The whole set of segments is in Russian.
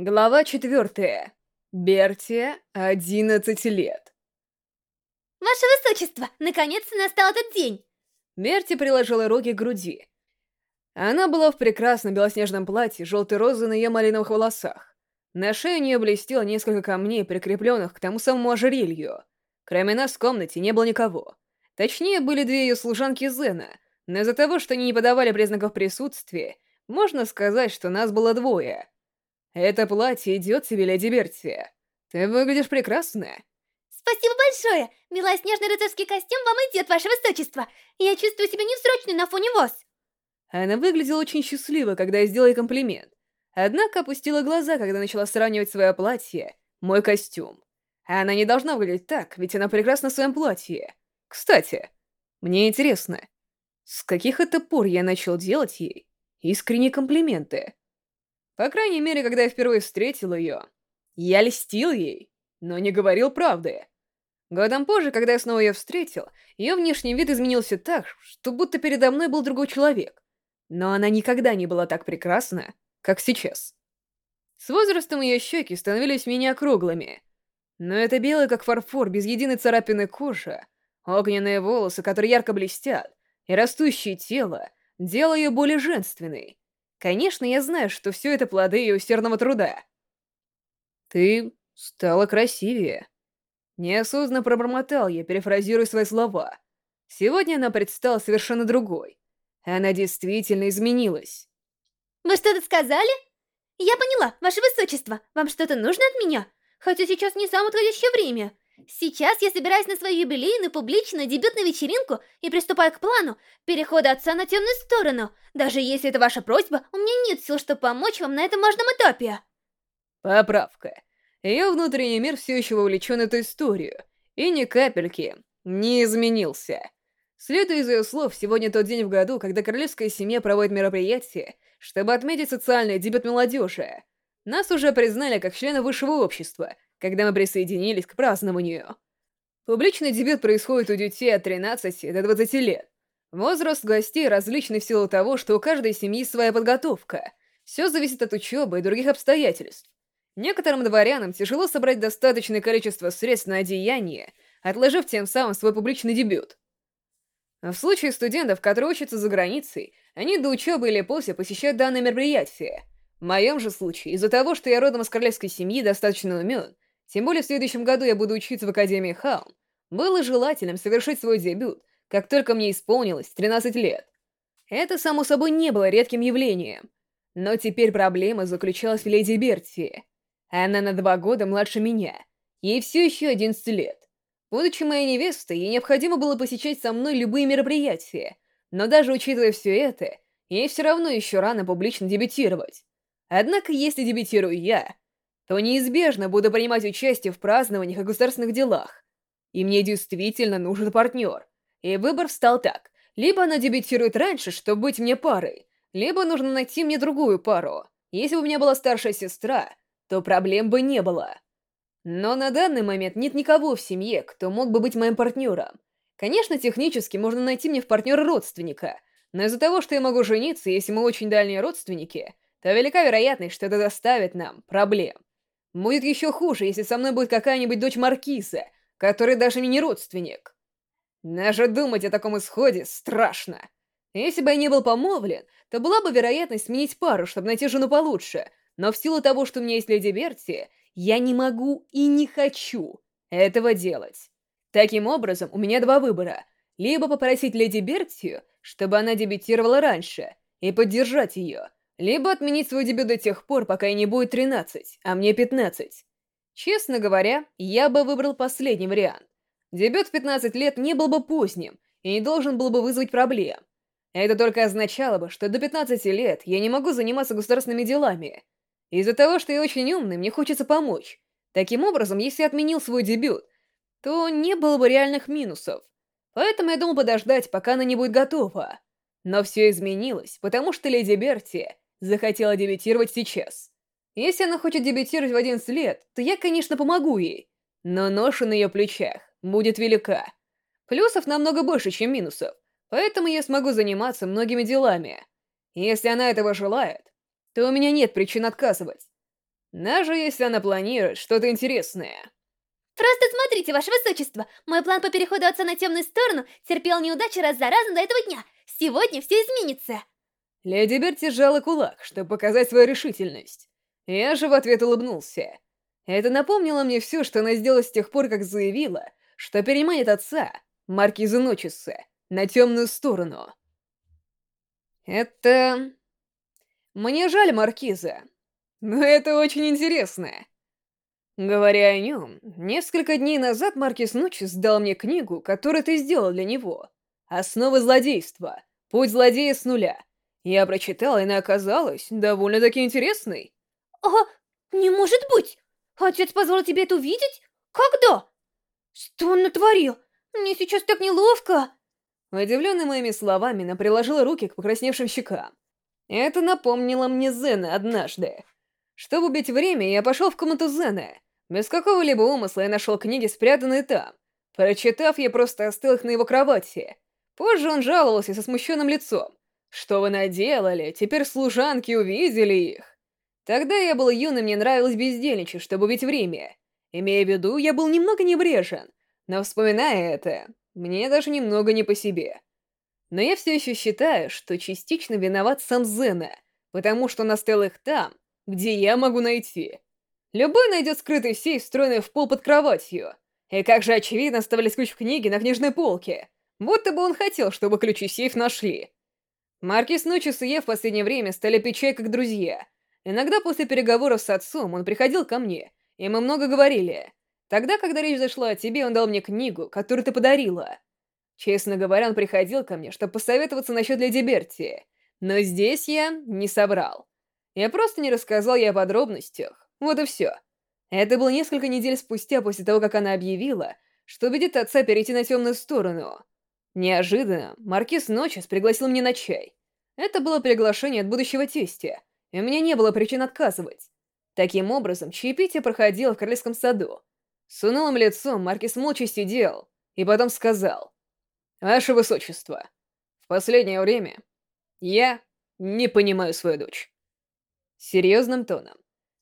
Глава четвертая. Бертия, 11 лет. Ваше Высочество, наконец-то настал этот день! Берти приложила руки к груди. Она была в прекрасном белоснежном платье, желтой розы на ее малиновых волосах. На шее у нее блестело несколько камней, прикрепленных к тому самому ожерелью. Кроме нас в комнате не было никого. Точнее, были две ее служанки Зена, но из-за того, что они не подавали признаков присутствия, можно сказать, что нас было двое — это платье идет тебе, леди Бертия. Ты выглядишь прекрасно. Спасибо большое! Белоснежный рыцарский костюм вам идет, ваше высочество! Я чувствую себя невзрачной на фоне вас! Она выглядела очень счастливо, когда я сделала комплимент. Однако опустила глаза, когда начала сравнивать свое платье, мой костюм. Она не должна выглядеть так, ведь она прекрасна в своем платье. Кстати, мне интересно, с каких это пор я начал делать ей искренние комплименты? По крайней мере, когда я впервые встретил ее, я льстил ей, но не говорил правды. Годом позже, когда я снова ее встретил, ее внешний вид изменился так, что будто передо мной был другой человек. Но она никогда не была так прекрасна, как сейчас. С возрастом ее щеки становились менее округлыми. Но это белое, как фарфор, без единой царапины кожа, огненные волосы, которые ярко блестят, и растущее тело делало ее более женственной. Конечно, я знаю, что все это плоды ее усердного труда. Ты стала красивее. Неосознанно пробормотал я, перефразируя свои слова. Сегодня она предстала совершенно другой. Она действительно изменилась. Вы что-то сказали? Я поняла, ваше высочество, вам что-то нужно от меня? Хотя сейчас не самое подходящее время. Сейчас я собираюсь на свою юбилейную публичную дебютную вечеринку и приступаю к плану перехода отца на темную сторону. Даже если это ваша просьба, у меня нет сил, чтобы помочь вам на этом важном этапе. Поправка. Ее внутренний мир все еще вовлечен в эту историю, и ни капельки не изменился. Следуя из ее слов, сегодня тот день в году, когда королевская семья проводит мероприятие, чтобы отметить социальный дебют молодежи. Нас уже признали как члены высшего общества — когда мы присоединились к празднованию. Публичный дебют происходит у детей от 13 до 20 лет. Возраст гостей различный в силу того, что у каждой семьи своя подготовка. Все зависит от учебы и других обстоятельств. Некоторым дворянам тяжело собрать достаточное количество средств на одеяние, отложив тем самым свой публичный дебют. В случае студентов, которые учатся за границей, они до учебы или после посещают данное мероприятие. В моем же случае, из-за того, что я родом из королевской семьи, достаточно умен, тем более в следующем году я буду учиться в Академии Хаум. Было желательным совершить свой дебют, как только мне исполнилось 13 лет. Это, само собой, не было редким явлением. Но теперь проблема заключалась в леди Бертии. Она на два года младше меня. Ей все еще 11 лет. Будучи моей невестой, ей необходимо было посещать со мной любые мероприятия. Но даже учитывая все это, ей все равно еще рано публично дебютировать. Однако, если дебютирую я, то неизбежно буду принимать участие в празднованиях и государственных делах. И мне действительно нужен партнер. И выбор встал так. Либо она дебютирует раньше, чтобы быть мне парой, либо нужно найти мне другую пару. Если бы у меня была старшая сестра, то проблем бы не было. Но на данный момент нет никого в семье, кто мог бы быть моим партнером. Конечно, технически можно найти мне в партнера родственника, но из-за того, что я могу жениться, если мы очень дальние родственники, то велика вероятность, что это доставит нам проблем. Будет еще хуже, если со мной будет какая-нибудь дочь Маркиза, который даже мне не родственник. Даже думать о таком исходе страшно. Если бы я не был помолвлен, то была бы вероятность сменить пару, чтобы найти жену получше. Но в силу того, что у меня есть леди Берти, я не могу и не хочу этого делать. Таким образом, у меня два выбора. Либо попросить леди Бертию, чтобы она дебютировала раньше, и поддержать ее, либо отменить свой дебют до тех пор, пока ей не будет 13, а мне 15. Честно говоря, я бы выбрал последний вариант. Дебют в 15 лет не был бы поздним и не должен был бы вызвать проблем. Это только означало бы, что до 15 лет я не могу заниматься государственными делами. Из-за того, что я очень умный, мне хочется помочь. Таким образом, если я отменил свой дебют, то не было бы реальных минусов. Поэтому я думал подождать, пока она не будет готова. Но все изменилось, потому что леди Берти захотела дебютировать сейчас. Если она хочет дебютировать в 11 лет, то я, конечно, помогу ей. Но ноша на ее плечах будет велика. Плюсов намного больше, чем минусов, поэтому я смогу заниматься многими делами. Если она этого желает, то у меня нет причин отказывать. даже если она планирует что-то интересное. Просто смотрите, ваше высочество, мой план по переходу отца на темную сторону терпел неудачи раз за разом до этого дня. Сегодня все изменится. Леди Берти сжала кулак, чтобы показать свою решительность. Я же в ответ улыбнулся. Это напомнило мне все, что она сделала с тех пор, как заявила, что переманит отца, Маркиза Ночиса, на темную сторону. Это... Мне жаль Маркиза, но это очень интересно. Говоря о нем, несколько дней назад Маркиз Ночис дал мне книгу, которую ты сделал для него. «Основы злодейства. Путь злодея с нуля». Я прочитала, и она оказалась довольно-таки интересной. «А, не может быть! Отец позволил тебе это увидеть? Когда? Что он натворил? Мне сейчас так неловко!» Удивленная моими словами, она приложила руки к покрасневшим щекам. Это напомнило мне Зена однажды. Чтобы убить время, я пошел в комнату Зена — без какого-либо умысла я нашел книги, спрятанные там. Прочитав, я просто остыл их на его кровати. Позже он жаловался со смущенным лицом. «Что вы наделали? Теперь служанки увидели их!» Тогда я был юным, мне нравилось бездельничать, чтобы убить время. Имея в виду, я был немного небрежен, но вспоминая это, мне даже немного не по себе. Но я все еще считаю, что частично виноват сам Зена, потому что он оставил их там, где я могу найти. Любой найдет скрытый сейф, встроенный в пол под кроватью. И как же очевидно оставались ключ в книге на книжной полке. Будто бы он хотел, чтобы ключи сейф нашли. Маркис Ночис и я в последнее время стали пить чай как друзья. Иногда после переговоров с отцом он приходил ко мне, и мы много говорили. Тогда, когда речь зашла о тебе, он дал мне книгу, которую ты подарила. Честно говоря, он приходил ко мне, чтобы посоветоваться насчет Леди Берти. Но здесь я не собрал. Я просто не рассказал ей о подробностях, вот и все. Это было несколько недель спустя после того, как она объявила, что убедит отца перейти на темную сторону. Неожиданно Маркиз Ночес пригласил меня на чай. Это было приглашение от будущего тестя, и у меня не было причин отказывать. Таким образом, чаепитие проходило в королевском саду. С унылым лицом Маркиз молча сидел, и потом сказал. «Ваше Высочество, в последнее время я не понимаю свою дочь». Серьезным тоном.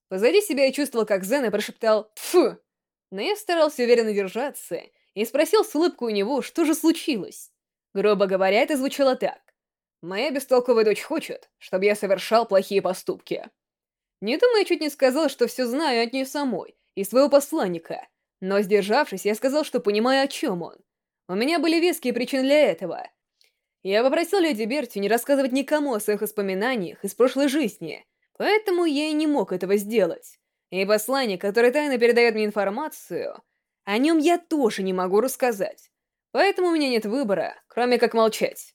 Позади себя я чувствовал, как Зен и прошептал «Тьфу!». Но я старался уверенно держаться и спросил с улыбкой у него, что же случилось. Грубо говоря, это звучало так. «Моя бестолковая дочь хочет, чтобы я совершал плохие поступки». Не думаю, я чуть не сказал, что все знаю от нее самой и своего посланника, но, сдержавшись, я сказал, что понимаю, о чем он. У меня были веские причины для этого. Я попросил леди Берти не рассказывать никому о своих воспоминаниях из прошлой жизни — Поэтому я и не мог этого сделать. И посланник, который тайно передает мне информацию, о нем я тоже не могу рассказать. Поэтому у меня нет выбора, кроме как молчать.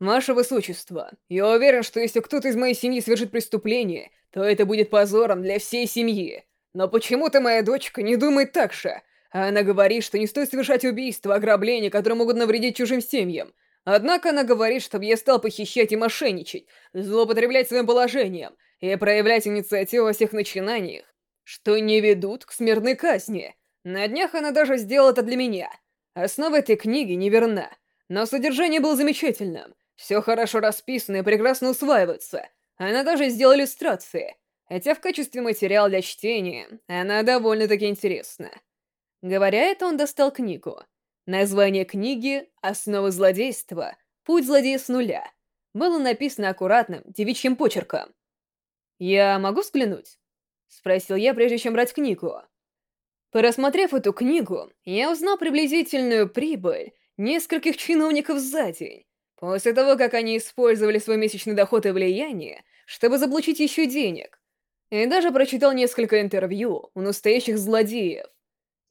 Ваше Высочество, я уверен, что если кто-то из моей семьи совершит преступление, то это будет позором для всей семьи. Но почему-то моя дочка не думает так же. Она говорит, что не стоит совершать убийства, ограбления, которые могут навредить чужим семьям, Однако она говорит, чтобы я стал похищать и мошенничать, злоупотреблять своим положением и проявлять инициативу во всех начинаниях, что не ведут к смертной казни. На днях она даже сделала это для меня. Основа этой книги неверна, но содержание было замечательным. Все хорошо расписано и прекрасно усваивается. Она даже сделала иллюстрации, хотя в качестве материала для чтения она довольно-таки интересна. Говоря это, он достал книгу — Название книги «Основы злодейства. Путь злодея с нуля» было написано аккуратным, девичьим почерком. «Я могу взглянуть?» — спросил я, прежде чем брать книгу. Порассмотрев эту книгу, я узнал приблизительную прибыль нескольких чиновников за день, после того, как они использовали свой месячный доход и влияние, чтобы заблучить еще денег, и даже прочитал несколько интервью у настоящих злодеев.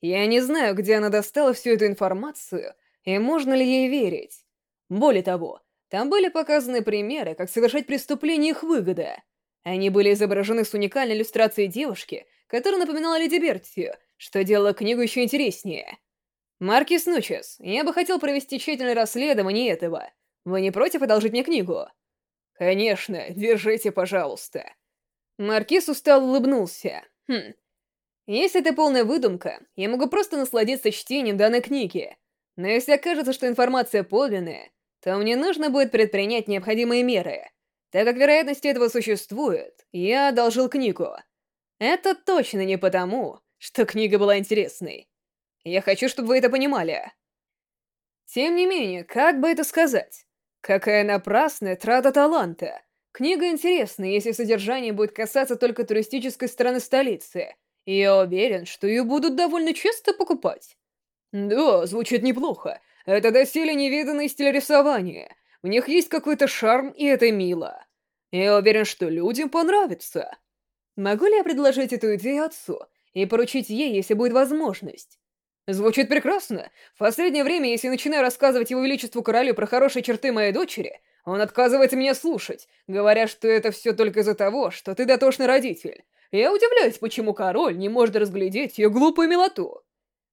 Я не знаю, где она достала всю эту информацию, и можно ли ей верить. Более того, там были показаны примеры, как совершать преступление их выгода. Они были изображены с уникальной иллюстрацией девушки, которая напоминала Леди Бертию, что делало книгу еще интереснее. Маркис Нучес, я бы хотел провести тщательное расследование этого. Вы не против одолжить мне книгу? Конечно, держите, пожалуйста. Маркис устал улыбнулся. Хм, если это полная выдумка, я могу просто насладиться чтением данной книги. Но если окажется, что информация подлинная, то мне нужно будет предпринять необходимые меры. Так как вероятность этого существует, я одолжил книгу. Это точно не потому, что книга была интересной. Я хочу, чтобы вы это понимали. Тем не менее, как бы это сказать? Какая напрасная трата таланта. Книга интересна, если содержание будет касаться только туристической стороны столицы. И я уверен, что ее будут довольно часто покупать. Да, звучит неплохо. Это доселе невиданный стиль рисования. В них есть какой-то шарм, и это мило. Я уверен, что людям понравится. Могу ли я предложить эту идею отцу и поручить ей, если будет возможность? Звучит прекрасно. В последнее время, если начинаю рассказывать его величеству королю про хорошие черты моей дочери, он отказывается меня слушать, говоря, что это все только из-за того, что ты дотошный родитель. Я удивляюсь, почему король не может разглядеть ее глупую милоту.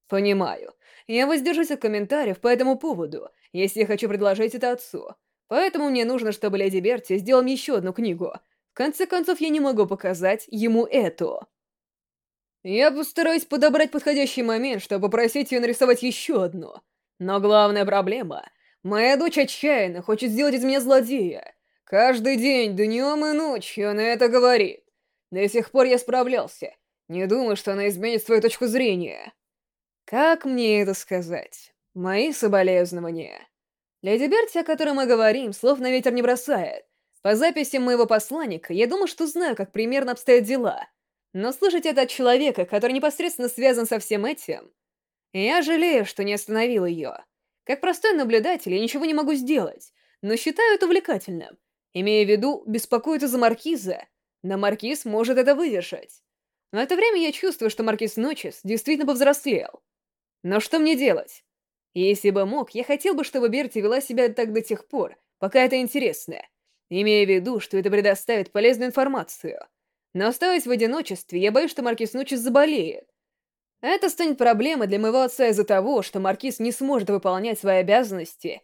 Понимаю. Я воздержусь от комментариев по этому поводу, если я хочу предложить это отцу. Поэтому мне нужно, чтобы Леди Берти сделал мне еще одну книгу. В конце концов, я не могу показать ему эту. Я постараюсь подобрать подходящий момент, чтобы попросить ее нарисовать еще одну. Но главная проблема — моя дочь отчаянно хочет сделать из меня злодея. Каждый день, днем и ночью она это говорит. До сих пор я справлялся. Не думаю, что она изменит свою точку зрения. Как мне это сказать? Мои соболезнования. Леди Берти, о которой мы говорим, слов на ветер не бросает. По записям моего посланника, я думал, что знаю, как примерно обстоят дела. Но слышать это от человека, который непосредственно связан со всем этим... Я жалею, что не остановил ее. Как простой наблюдатель, я ничего не могу сделать, но считаю это увлекательным. Имея в виду, беспокоиться за Маркиза, но Маркиз может это выдержать. В это время я чувствую, что Маркиз Ночес действительно повзрослел. Но что мне делать? Если бы мог, я хотел бы, чтобы Берти вела себя так до тех пор, пока это интересно, имея в виду, что это предоставит полезную информацию. Но оставаясь в одиночестве, я боюсь, что Маркиз Ночес заболеет. Это станет проблемой для моего отца из-за того, что Маркиз не сможет выполнять свои обязанности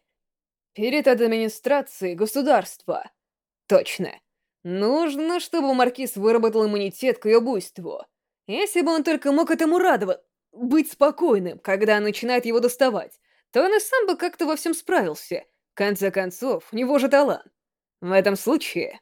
перед администрацией государства. Точно. Нужно, чтобы Маркиз выработал иммунитет к ее буйству. Если бы он только мог этому радовать быть спокойным, когда начинает его доставать, то он и сам бы как-то во всем справился. В конце концов, у него же талант. В этом случае...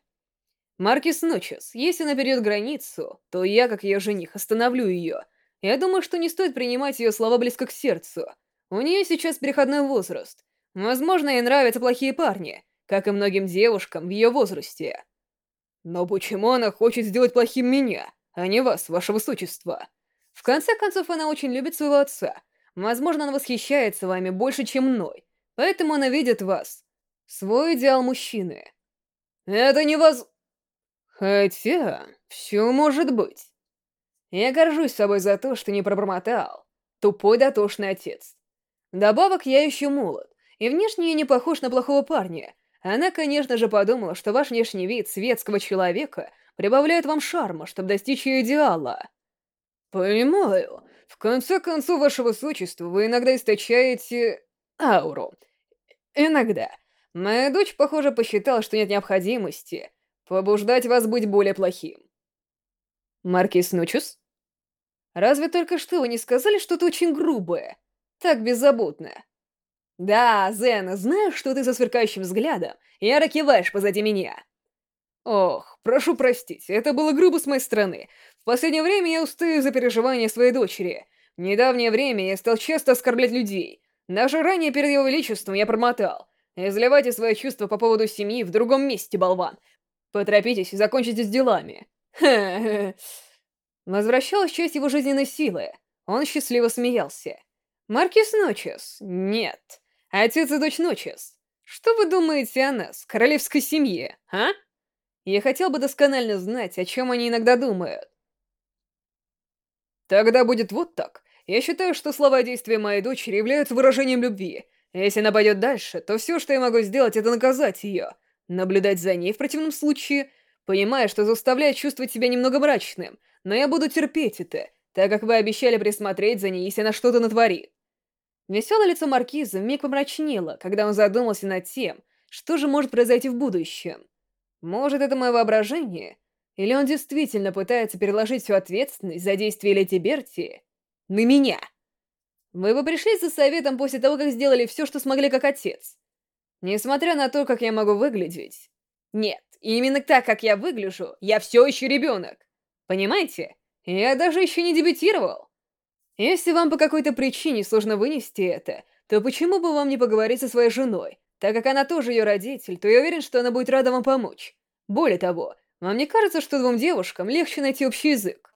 Маркис Ночес, если она перейдет границу, то я, как ее жених, остановлю ее. Я думаю, что не стоит принимать ее слова близко к сердцу. У нее сейчас переходной возраст. Возможно, ей нравятся плохие парни, как и многим девушкам в ее возрасте. Но почему она хочет сделать плохим меня, а не вас, ваше высочество? В конце концов, она очень любит своего отца. Возможно, она восхищается вами больше, чем мной. Поэтому она видит вас. Свой идеал мужчины. Это не воз... Хотя, все может быть. Я горжусь собой за то, что не пробормотал. Тупой дотошный отец. Добавок я еще молод, и внешне я не похож на плохого парня. Она, конечно же, подумала, что ваш внешний вид светского человека прибавляет вам шарма, чтобы достичь ее идеала. «Понимаю. В конце концов, ваше высочество, вы иногда источаете... ауру. Иногда. Моя дочь, похоже, посчитала, что нет необходимости побуждать вас быть более плохим». «Маркис Нучус?» «Разве только что вы не сказали что-то очень грубое? Так беззаботно?» «Да, Зена, знаю, что ты со сверкающим взглядом, яро киваешь позади меня». «Ох, прошу простить, это было грубо с моей стороны последнее время я устаю за переживания своей дочери. В недавнее время я стал часто оскорблять людей. Даже ранее перед его величеством я промотал. Изливайте свои чувства по поводу семьи в другом месте, болван. Поторопитесь и закончите с делами. Возвращалась часть его жизненной силы. Он счастливо смеялся. Маркис Ночес? Нет. Отец и дочь Ночес. Что вы думаете о нас, королевской семье, а? Я хотел бы досконально знать, о чем они иногда думают. Тогда будет вот так. Я считаю, что слова действия моей дочери являются выражением любви. Если она пойдет дальше, то все, что я могу сделать, это наказать ее. Наблюдать за ней в противном случае, понимая, что заставляет чувствовать себя немного мрачным, но я буду терпеть это, так как вы обещали присмотреть за ней, если она что-то натворит. Веселое лицо Маркиза вмиг помрачнело, когда он задумался над тем, что же может произойти в будущем. Может, это мое воображение? Или он действительно пытается переложить всю ответственность за действия Лети Берти на меня? Вы бы пришли за советом после того, как сделали все, что смогли как отец. Несмотря на то, как я могу выглядеть. Нет, именно так, как я выгляжу, я все еще ребенок. Понимаете? Я даже еще не дебютировал. Если вам по какой-то причине сложно вынести это, то почему бы вам не поговорить со своей женой? Так как она тоже ее родитель, то я уверен, что она будет рада вам помочь. Более того, вам не кажется, что двум девушкам легче найти общий язык?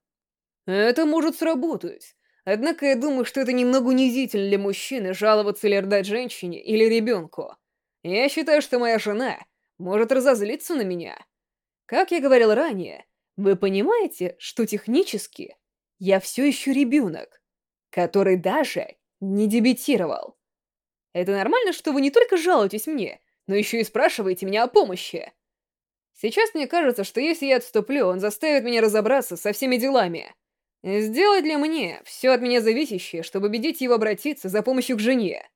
Это может сработать. Однако я думаю, что это немного унизительно для мужчины жаловаться или рдать женщине или ребенку. Я считаю, что моя жена может разозлиться на меня. Как я говорил ранее, вы понимаете, что технически я все еще ребенок, который даже не дебютировал. Это нормально, что вы не только жалуетесь мне, но еще и спрашиваете меня о помощи. Сейчас мне кажется, что если я отступлю, он заставит меня разобраться со всеми делами. Сделать ли мне все от меня зависящее, чтобы убедить его обратиться за помощью к жене?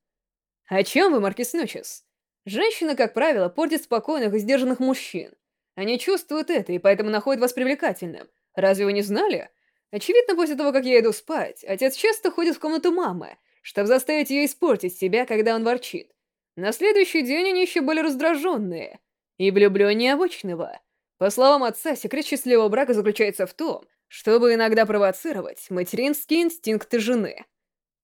О чем вы, Маркис Ночес? Женщина, как правило, портит спокойных и сдержанных мужчин. Они чувствуют это и поэтому находят вас привлекательным. Разве вы не знали? Очевидно, после того, как я иду спать, отец часто ходит в комнату мамы, чтобы заставить ее испортить себя, когда он ворчит. На следующий день они еще были раздраженные и влюбленнее обычного. По словам отца, секрет счастливого брака заключается в том, чтобы иногда провоцировать материнские инстинкты жены.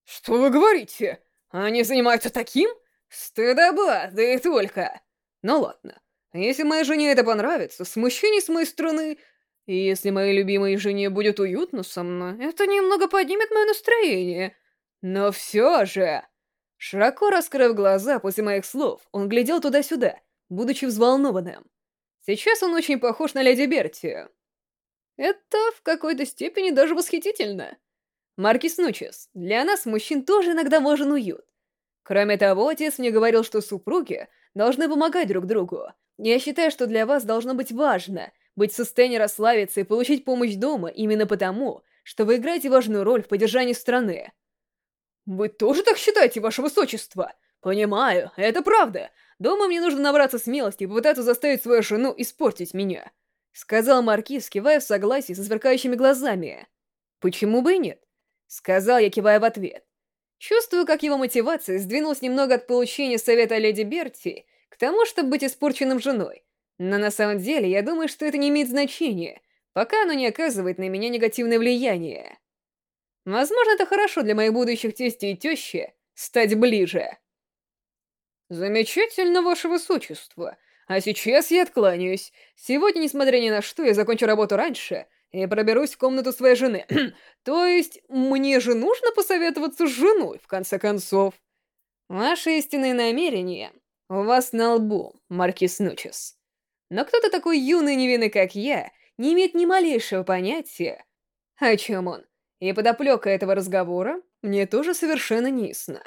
«Что вы говорите? Они занимаются таким? Стыдоба, да и только!» «Ну ладно, если моей жене это понравится, смущение с моей стороны, и если моей любимой жене будет уютно со мной, это немного поднимет мое настроение». Но все же... Широко раскрыв глаза после моих слов, он глядел туда-сюда, будучи взволнованным. Сейчас он очень похож на леди Бертию. Это в какой-то степени даже восхитительно. Маркис Нучес, для нас, мужчин, тоже иногда важен уют. Кроме того, отец мне говорил, что супруги должны помогать друг другу. Я считаю, что для вас должно быть важно быть в состоянии расслабиться и получить помощь дома именно потому, что вы играете важную роль в поддержании страны. «Вы тоже так считаете, ваше высочество?» «Понимаю, это правда. Дома мне нужно набраться смелости и попытаться заставить свою жену испортить меня», — сказал Маркиз, кивая в согласии со сверкающими глазами. «Почему бы и нет?» — сказал я, кивая в ответ. Чувствую, как его мотивация сдвинулась немного от получения совета леди Берти к тому, чтобы быть испорченным женой. Но на самом деле я думаю, что это не имеет значения, пока оно не оказывает на меня негативное влияние. Возможно, это хорошо для моих будущих тестей и тещи стать ближе. Замечательно, ваше высочество. А сейчас я откланяюсь. Сегодня, несмотря ни на что, я закончу работу раньше и проберусь в комнату своей жены. То есть, мне же нужно посоветоваться с женой, в конце концов. Ваши истинные намерения у вас на лбу, Маркис Нучес. Но кто-то такой юный невинный, как я, не имеет ни малейшего понятия, о чем он. И подоплека этого разговора мне тоже совершенно не ясна.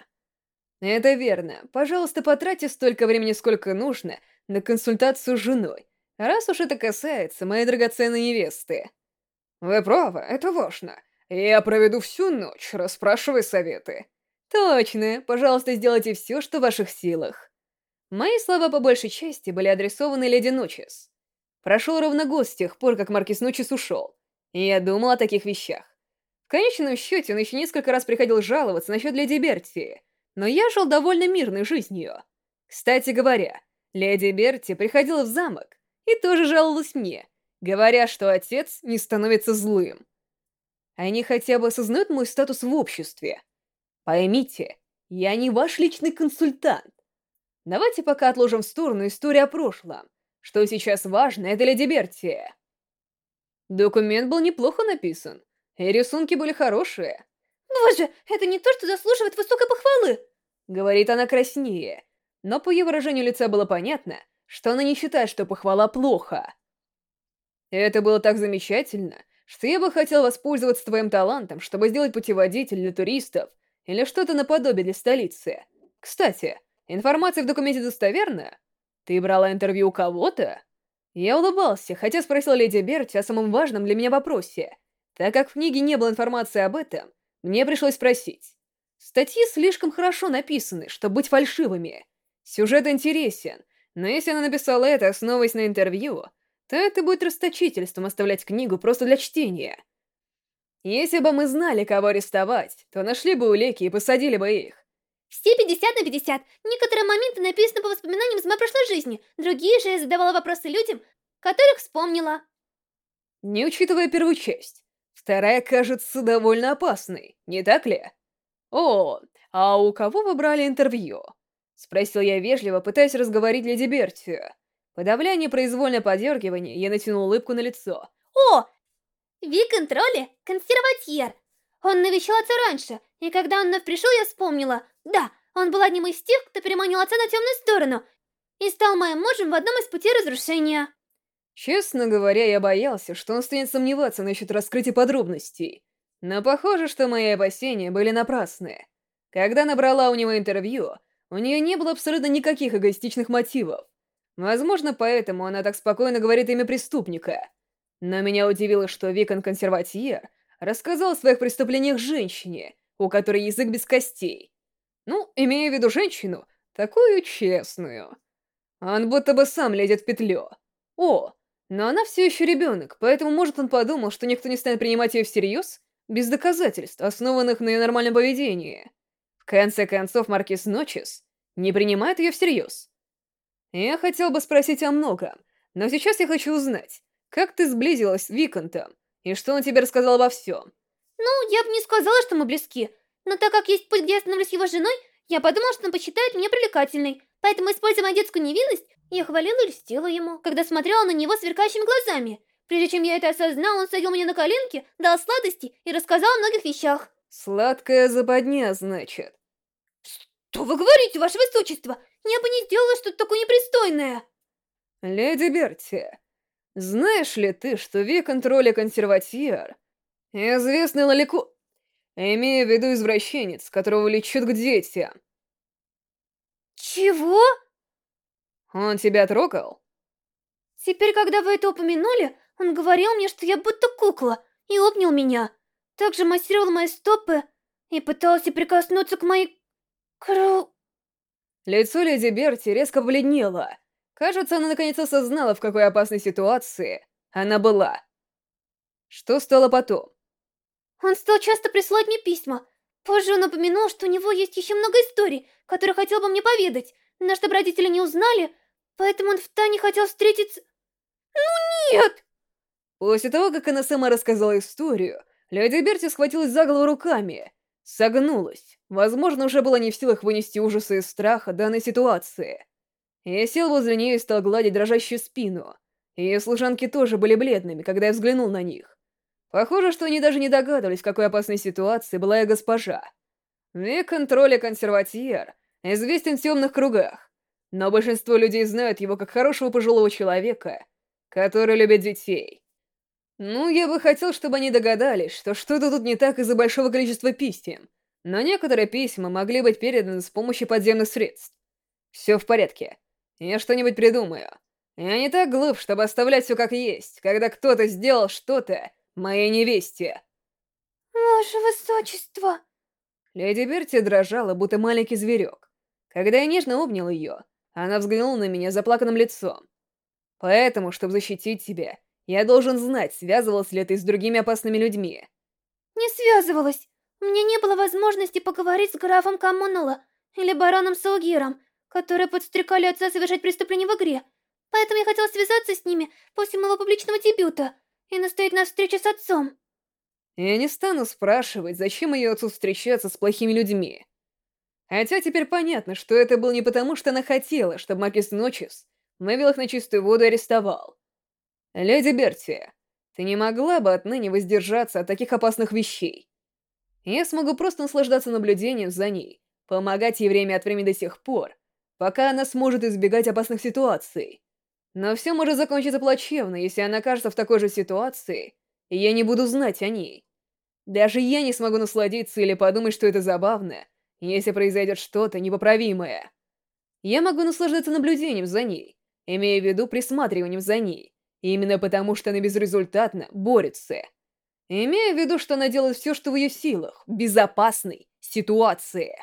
Это верно. Пожалуйста, потратьте столько времени, сколько нужно, на консультацию с женой, раз уж это касается моей драгоценной невесты. Вы правы, это важно. Я проведу всю ночь, расспрашивая советы. Точно. Пожалуйста, сделайте все, что в ваших силах. Мои слова по большей части были адресованы леди Ночес. Прошел ровно год с тех пор, как Маркис Ночес ушел, и я думал о таких вещах. В конечном счете, он еще несколько раз приходил жаловаться насчет леди Берти, но я жил довольно мирной жизнью. Кстати говоря, леди Берти приходила в замок и тоже жаловалась мне, говоря, что отец не становится злым. Они хотя бы осознают мой статус в обществе. Поймите, я не ваш личный консультант. Давайте пока отложим в сторону историю о прошлом. Что сейчас важно, это леди Берти. Документ был неплохо написан, и рисунки были хорошие. «Боже, это не то, что заслуживает высокой похвалы!» Говорит она краснее, но по ее выражению лица было понятно, что она не считает, что похвала плохо. Это было так замечательно, что я бы хотел воспользоваться твоим талантом, чтобы сделать путеводитель для туристов или что-то наподобие для столицы. Кстати, информация в документе достоверна? Ты брала интервью у кого-то? Я улыбался, хотя спросил леди Берти о самом важном для меня вопросе — так как в книге не было информации об этом, мне пришлось спросить. Статьи слишком хорошо написаны, чтобы быть фальшивыми. Сюжет интересен, но если она написала это, основываясь на интервью, то это будет расточительством оставлять книгу просто для чтения. Если бы мы знали, кого арестовать, то нашли бы улики и посадили бы их. Все 50 на 50. Некоторые моменты написаны по воспоминаниям из моей прошлой жизни, другие же я задавала вопросы людям, которых вспомнила. Не учитывая первую часть. Вторая кажется довольно опасной, не так ли? О, а у кого вы брали интервью? Спросил я вежливо, пытаясь разговорить Леди Бертию. Подавляя непроизвольное подергивание, я натянул улыбку на лицо. О! Викон Тролли — консерватьер. Он навещал отца раньше, и когда он вновь пришел, я вспомнила. Да, он был одним из тех, кто переманил отца на темную сторону и стал моим мужем в одном из путей разрушения. Честно говоря, я боялся, что он станет сомневаться насчет раскрытия подробностей. Но похоже, что мои опасения были напрасны. Когда набрала у него интервью, у нее не было абсолютно никаких эгоистичных мотивов. Возможно, поэтому она так спокойно говорит имя преступника. Но меня удивило, что Викон Консерватьер рассказал о своих преступлениях женщине, у которой язык без костей. Ну, имея в виду женщину, такую честную. Он будто бы сам лезет в петлю. О, но она все еще ребенок, поэтому, может, он подумал, что никто не станет принимать ее всерьез, без доказательств, основанных на ее нормальном поведении. В конце концов, Маркиз Ночес не принимает ее всерьез. Я хотел бы спросить о многом, но сейчас я хочу узнать, как ты сблизилась с Виконтом, и что он тебе рассказал обо всем? Ну, я бы не сказала, что мы близки, но так как есть путь, где я становлюсь его женой, я подумала, что он посчитает меня привлекательной, поэтому, используя мою детскую невинность, я хвалила и льстила ему, когда смотрела на него сверкающими глазами. Прежде чем я это осознал, он садил меня на коленки, дал сладости и рассказал о многих вещах. Сладкая западня, значит. Что вы говорите, ваше высочество? Я бы не сделала что-то такое непристойное. Леди Берти, знаешь ли ты, что Виконтроль консерватьер, известный Лалику, имея в виду извращенец, которого лечат к детям? Чего? Он тебя трогал? Теперь, когда вы это упомянули, он говорил мне, что я будто кукла, и обнял меня. Также массировал мои стопы и пытался прикоснуться к моей... кру... Лицо леди Берти резко бледнело. Кажется, она наконец осознала, в какой опасной ситуации она была. Что стало потом? Он стал часто присылать мне письма. Позже он упомянул, что у него есть еще много историй, которые хотел бы мне поведать, но чтобы родители не узнали, Поэтому он втайне хотел встретиться... Ну нет! После того, как она сама рассказала историю, леди Берти схватилась за голову руками, согнулась. Возможно, уже была не в силах вынести ужасы и страха данной ситуации. Я сел возле нее и стал гладить дрожащую спину. Ее служанки тоже были бледными, когда я взглянул на них. Похоже, что они даже не догадывались, в какой опасной ситуации была я госпожа. Век контроля консерватьер известен в темных кругах. Но большинство людей знают его как хорошего пожилого человека, который любит детей. Ну, я бы хотел, чтобы они догадались, что что-то тут не так из-за большого количества писем, но некоторые письма могли быть переданы с помощью подземных средств. Все в порядке. Я что-нибудь придумаю. Я не так глуп, чтобы оставлять все как есть, когда кто-то сделал что-то моей невесте. Ваше Высочество... Леди Берти дрожала, будто маленький зверек. Когда я нежно обнял ее, она взглянула на меня заплаканным лицом. Поэтому, чтобы защитить тебя, я должен знать, связывалась ли ты с другими опасными людьми. Не связывалась. У меня не было возможности поговорить с графом Камонула или бароном Саугиром, которые подстрекали отца совершать преступление в игре. Поэтому я хотела связаться с ними после моего публичного дебюта и настоять на встрече с отцом. Я не стану спрашивать, зачем ее отцу встречаться с плохими людьми. Хотя теперь понятно, что это было не потому, что она хотела, чтобы Маркис Ночес вывел их на чистую воду и арестовал. Леди Берти, ты не могла бы отныне воздержаться от таких опасных вещей? Я смогу просто наслаждаться наблюдением за ней, помогать ей время от времени до сих пор, пока она сможет избегать опасных ситуаций. Но все может закончиться плачевно, если она окажется в такой же ситуации, и я не буду знать о ней. Даже я не смогу насладиться или подумать, что это забавно, если произойдет что-то непоправимое. Я могу наслаждаться наблюдением за ней, имея в виду присматриванием за ней, именно потому что она безрезультатно борется. Имея в виду, что она делает все, что в ее силах, в безопасной ситуации.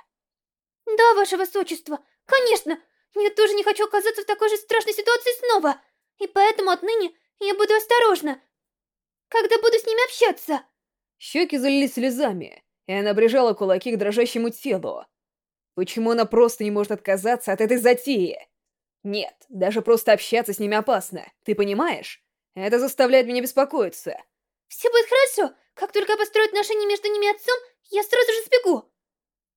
Да, ваше высочество, конечно, я тоже не хочу оказаться в такой же страшной ситуации снова, и поэтому отныне я буду осторожна, когда буду с ними общаться. Щеки залились слезами, и она прижала кулаки к дрожащему телу. Почему она просто не может отказаться от этой затеи? Нет, даже просто общаться с ними опасно, ты понимаешь? Это заставляет меня беспокоиться. Все будет хорошо, Как только построят отношения между ними и отцом, я сразу же сбегу.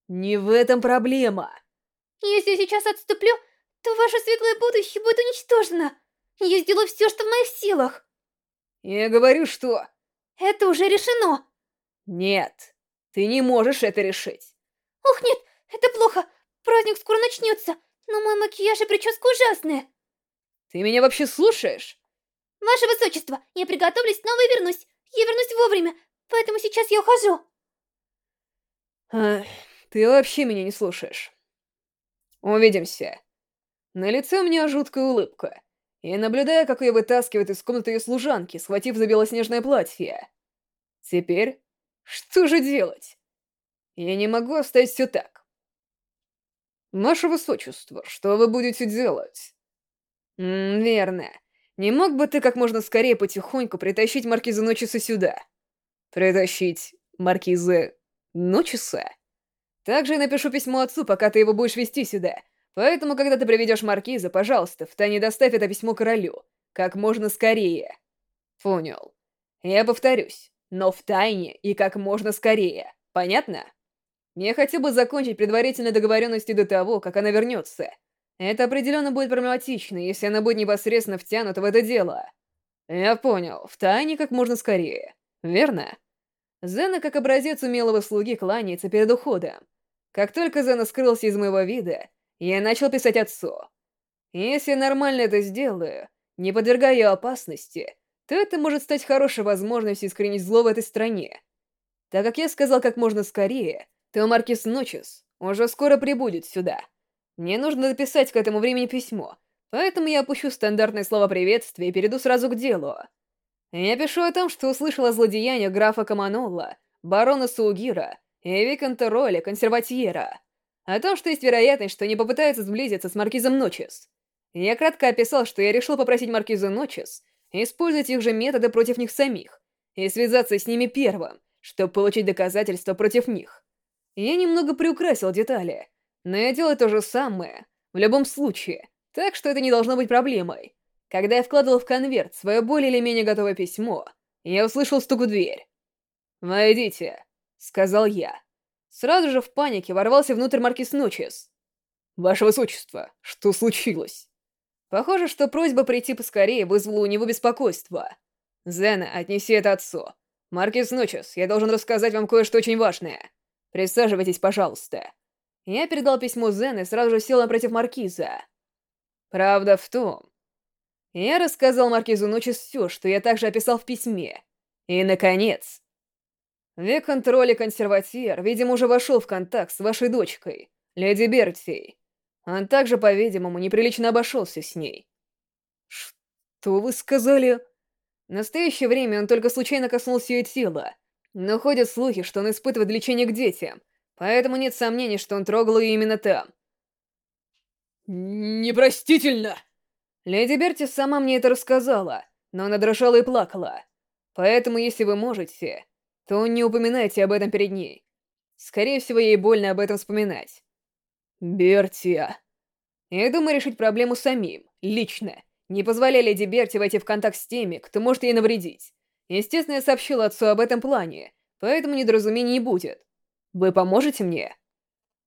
Не в этом проблема. Если я сейчас отступлю, то ваше светлое будущее будет уничтожено. Я сделаю все, что в моих силах. Я говорю, что... Это уже решено. Нет, ты не можешь это решить. Ох, нет, это плохо. Праздник скоро начнется, но мой макияж и прическа ужасные. Ты меня вообще слушаешь? Ваше Высочество, я приготовлюсь, снова и вернусь. Я вернусь вовремя, поэтому сейчас я ухожу. Ах, ты вообще меня не слушаешь. Увидимся. На лице у меня жуткая улыбка. Я наблюдаю, как ее вытаскивает из комнаты ее служанки, схватив за белоснежное платье. Теперь, что же делать? Я не могу оставить все так. Ваше Высочество, что вы будете делать? М -м, верно. Не мог бы ты как можно скорее потихоньку притащить Маркиза Ночиса сюда? Притащить Маркиза Ночиса? Также я напишу письмо отцу, пока ты его будешь вести сюда. Поэтому, когда ты приведешь Маркиза, пожалуйста, втайне доставь это письмо королю. Как можно скорее. Понял. Я повторюсь, но втайне и как можно скорее. Понятно? Я хотел бы закончить предварительной договоренности до того, как она вернется. Это определенно будет проблематично, если она будет непосредственно втянута в это дело. Я понял, втайне как можно скорее. Верно? Зена, как образец умелого слуги, кланяется перед уходом. Как только Зена скрылся из моего вида, я начал писать отцу. Если я нормально это сделаю, не подвергая ее опасности, то это может стать хорошей возможностью искоренить зло в этой стране. Так как я сказал как можно скорее, то Маркис Ночес уже скоро прибудет сюда. Мне нужно написать к этому времени письмо, поэтому я опущу стандартные слова приветствия и перейду сразу к делу. Я пишу о том, что услышал о злодеяниях графа Каманолла, барона Саугира и Виконта Роли Консерватьера, о том, что есть вероятность, что они попытаются сблизиться с Маркизом Ночес. Я кратко описал, что я решил попросить Маркиза Ночес использовать их же методы против них самих и связаться с ними первым, чтобы получить доказательства против них. Я немного приукрасил детали, но я делаю то же самое, в любом случае, так что это не должно быть проблемой. Когда я вкладывал в конверт свое более или менее готовое письмо, я услышал стук в дверь. «Войдите», — сказал я. Сразу же в панике ворвался внутрь Маркис Ночес. «Ваше Высочество, что случилось?» Похоже, что просьба прийти поскорее вызвала у него беспокойство. «Зена, отнеси это отцу. Маркис Ночес, я должен рассказать вам кое-что очень важное. Присаживайтесь, пожалуйста». Я передал письмо Зен и сразу же сел напротив Маркиза. Правда в том... Я рассказал Маркизу Ночес все, что я также описал в письме. И, наконец... Век контроля консерватир, видимо, уже вошел в контакт с вашей дочкой, леди Бертией. Он также, по-видимому, неприлично обошелся с ней. Что вы сказали? В настоящее время он только случайно коснулся ее тела, но ходят слухи, что он испытывает влечение к детям — Поэтому нет сомнений, что он трогал ее именно там. «Непростительно!» Леди Берти сама мне это рассказала, но она дрожала и плакала. Поэтому, если вы можете, то не упоминайте об этом перед ней. Скорее всего, ей больно об этом вспоминать. Бертия. Я думаю решить проблему самим, лично, не позволяя леди Берти войти в контакт с теми, кто может ей навредить. Естественно, я сообщил отцу об этом плане, поэтому недоразумений не будет. Вы поможете мне?»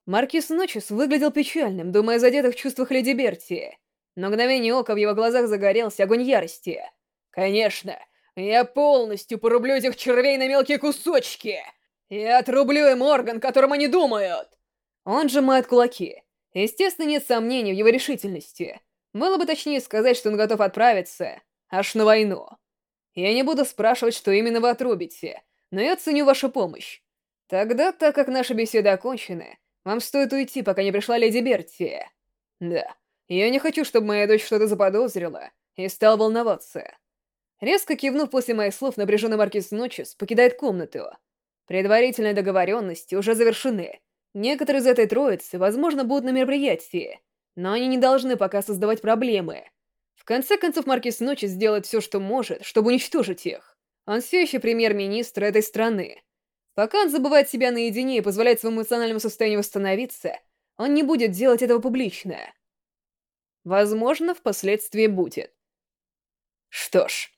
Маркис Ночес выглядел печальным, думая о задетых чувствах Леди Берти. На мгновение ока в его глазах загорелся огонь ярости. «Конечно! Я полностью порублю этих червей на мелкие кусочки! Я отрублю им орган, которым они думают!» Он сжимает кулаки. Естественно, нет сомнений в его решительности. Было бы точнее сказать, что он готов отправиться аж на войну. Я не буду спрашивать, что именно вы отрубите, но я ценю вашу помощь. Тогда, так как наша беседа окончена, вам стоит уйти, пока не пришла леди Берти. Да, я не хочу, чтобы моя дочь что-то заподозрила и стала волноваться. Резко кивнув после моих слов, напряженный маркиз Ночес покидает комнату. Предварительные договоренности уже завершены. Некоторые из этой троицы, возможно, будут на мероприятии, но они не должны пока создавать проблемы. Конце концов, маркиз Ночес сделает все, что может, чтобы уничтожить их. Он все еще премьер-министр этой страны. Пока он забывает себя наедине и позволяет своему эмоциональному состоянию восстановиться, он не будет делать этого публично. Возможно, впоследствии будет. Что ж.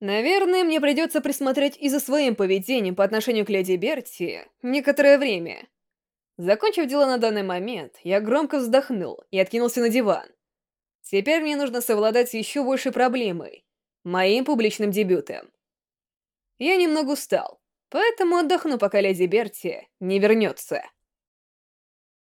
Наверное, мне придется присмотреть и за своим поведением по отношению к леди Берти некоторое время. Закончив дела на данный момент, я громко вздохнул и откинулся на диван. Теперь мне нужно совладать с еще большей проблемой — моим публичным дебютом. Я немного устал, поэтому отдохну, пока леди Берти не вернется.